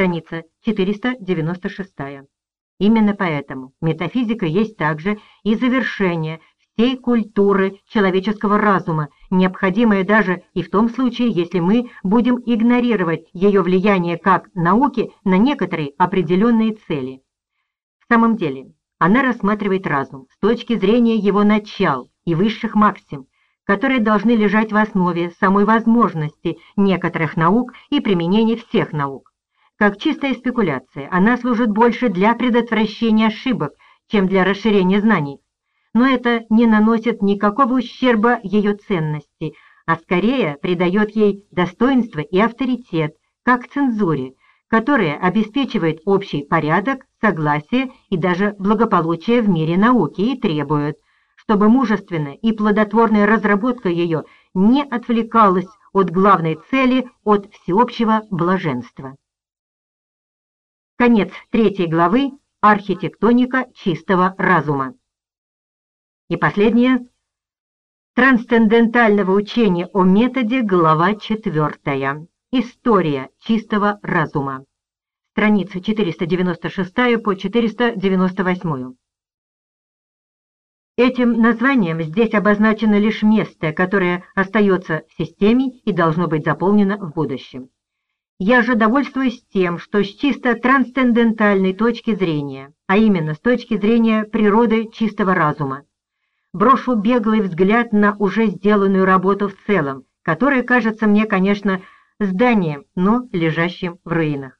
страница 496. Именно поэтому метафизика есть также и завершение всей культуры человеческого разума, необходимое даже и в том случае, если мы будем игнорировать ее влияние как науки на некоторые определенные цели. В самом деле, она рассматривает разум с точки зрения его начал и высших максим, которые должны лежать в основе самой возможности некоторых наук и применения всех наук. Как чистая спекуляция, она служит больше для предотвращения ошибок, чем для расширения знаний. Но это не наносит никакого ущерба ее ценности, а скорее придает ей достоинство и авторитет, как цензуре, которая обеспечивает общий порядок, согласие и даже благополучие в мире науки и требует – чтобы мужественная и плодотворная разработка ее не отвлекалась от главной цели, от всеобщего блаженства. Конец третьей главы «Архитектоника чистого разума». И последнее Трансцендентального учения о методе, глава 4. История чистого разума. Страница 496 по 498. Этим названием здесь обозначено лишь место, которое остается в системе и должно быть заполнено в будущем. Я же довольствуюсь тем, что с чисто трансцендентальной точки зрения, а именно с точки зрения природы чистого разума, брошу беглый взгляд на уже сделанную работу в целом, которая кажется мне, конечно, зданием, но лежащим в руинах.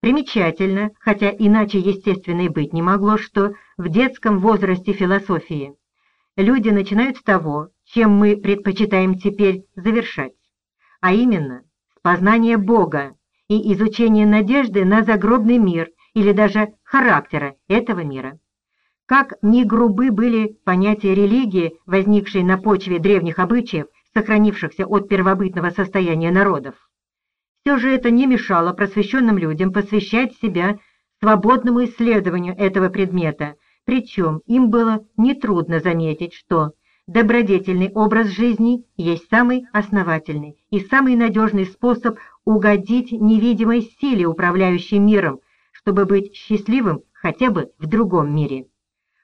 Примечательно, хотя иначе естественно и быть не могло, что в детском возрасте философии люди начинают с того, чем мы предпочитаем теперь завершать, а именно с познания Бога и изучения надежды на загробный мир или даже характера этого мира. Как ни грубы были понятия религии, возникшие на почве древних обычаев, сохранившихся от первобытного состояния народов. Все же это не мешало просвещенным людям посвящать себя свободному исследованию этого предмета, причем им было нетрудно заметить, что добродетельный образ жизни есть самый основательный и самый надежный способ угодить невидимой силе, управляющей миром, чтобы быть счастливым хотя бы в другом мире.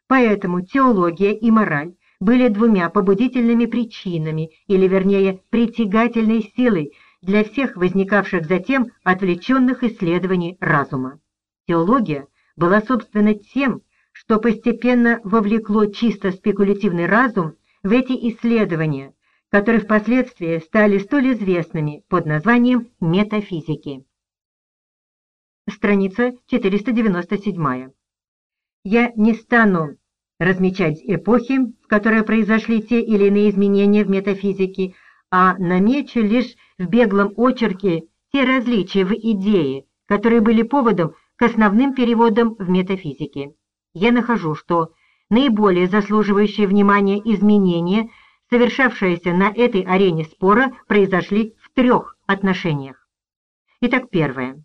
Поэтому теология и мораль были двумя побудительными причинами, или вернее притягательной силой, для всех возникавших затем отвлеченных исследований разума. Теология была, собственно, тем, что постепенно вовлекло чисто спекулятивный разум в эти исследования, которые впоследствии стали столь известными под названием метафизики. Страница 497. Я не стану размечать эпохи, в которые произошли те или иные изменения в метафизике, а намечу лишь в беглом очерке те различия в идее, которые были поводом к основным переводам в метафизике. Я нахожу, что наиболее заслуживающие внимания изменения, совершавшиеся на этой арене спора, произошли в трех отношениях. Итак, первое.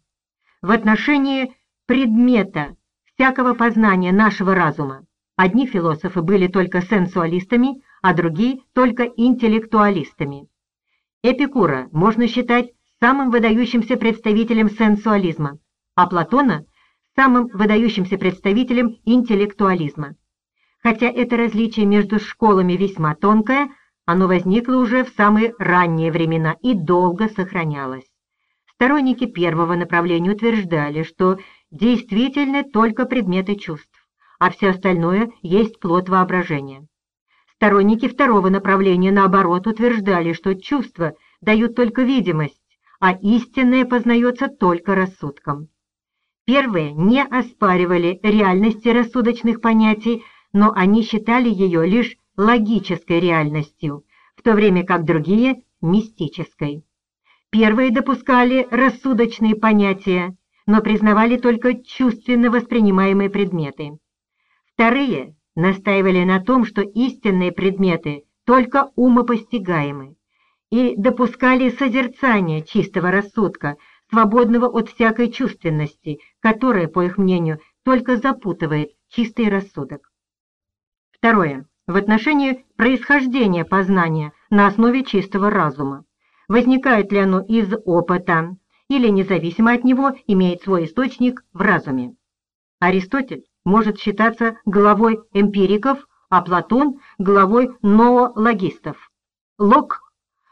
В отношении предмета всякого познания нашего разума. Одни философы были только сенсуалистами, а другие только интеллектуалистами. Эпикура можно считать самым выдающимся представителем сенсуализма, а Платона – самым выдающимся представителем интеллектуализма. Хотя это различие между школами весьма тонкое, оно возникло уже в самые ранние времена и долго сохранялось. Сторонники первого направления утверждали, что действительно только предметы чувств, а все остальное есть плод воображения. Сторонники второго направления, наоборот, утверждали, что чувства дают только видимость, а истинное познается только рассудком. Первые не оспаривали реальности рассудочных понятий, но они считали ее лишь логической реальностью, в то время как другие – мистической. Первые допускали рассудочные понятия, но признавали только чувственно воспринимаемые предметы. Вторые настаивали на том, что истинные предметы только умопостигаемы, и допускали созерцание чистого рассудка, свободного от всякой чувственности, которая, по их мнению, только запутывает чистый рассудок. Второе. В отношении происхождения познания на основе чистого разума. Возникает ли оно из опыта, или независимо от него имеет свой источник в разуме. Аристотель может считаться главой эмпириков, а Платон – главой ноологистов. Лок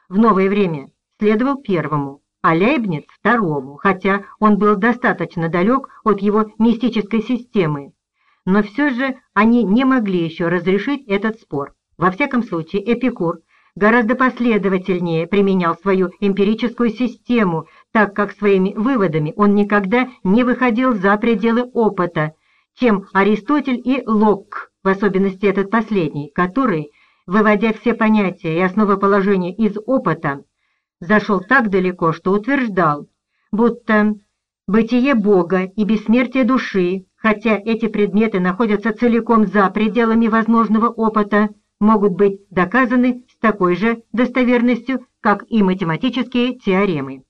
в новое время следовал первому, а Лейбниц – второму, хотя он был достаточно далек от его мистической системы. Но все же они не могли еще разрешить этот спор. Во всяком случае, Эпикур гораздо последовательнее применял свою эмпирическую систему, так как своими выводами он никогда не выходил за пределы опыта, чем Аристотель и Локк, в особенности этот последний, который, выводя все понятия и основоположения из опыта, зашел так далеко, что утверждал, будто бытие Бога и бессмертие души, хотя эти предметы находятся целиком за пределами возможного опыта, могут быть доказаны с такой же достоверностью, как и математические теоремы.